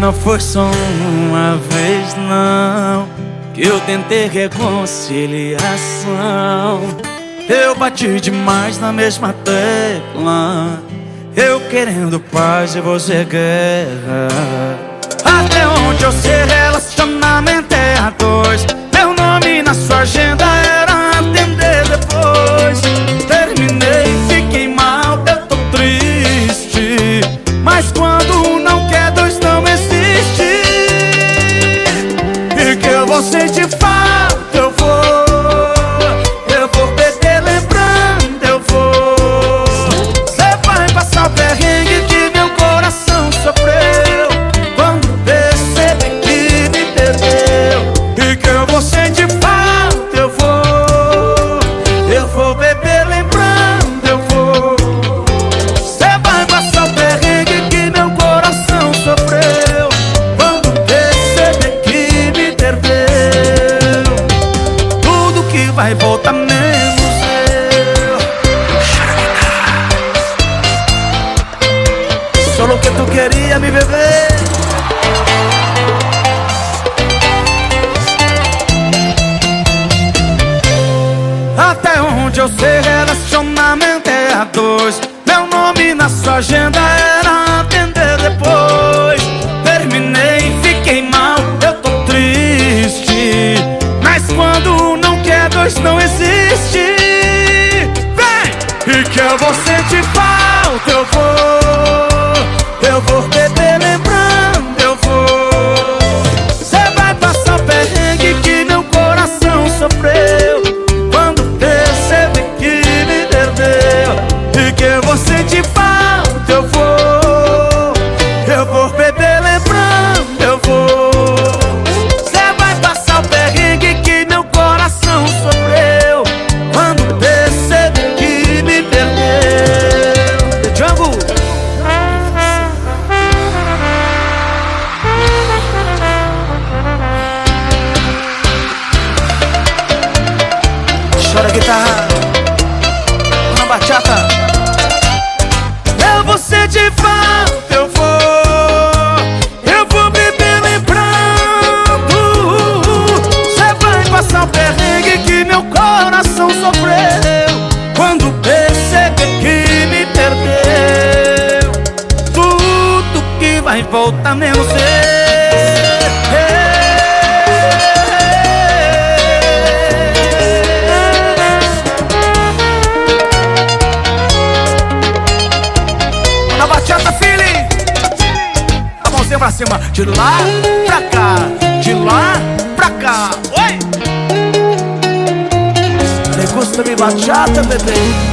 não foi só uma vez, não. Que eu tentei reconciliação. Eu bati demais na mesma tecla. Eu querendo paz e você guerra. Até onde eu sei relacionamento é a dois. Meu nome na sua agenda era atender depois. Terminei, fiquei mal, eu tô triste. Mas quando não eu onde eu sei relacionamento é a dois. Meu nome na sua agenda era atender depois. Terminei, fiquei mal, eu tô triste. Mas quando não quer dois não existe. Vem! E que eu vou sentir falta, eu vou sentir falta, eu vou. Eu vou beber lembrando, eu vou. Você vai passar o perrengue que meu coração sofreu Quando perceber que me perdeu. Jungle Chora guitarra vai voltar A mãozinha pra cima. De lá pra cá. De lá pra cá. Oi! Me gusta mi bachata, bebê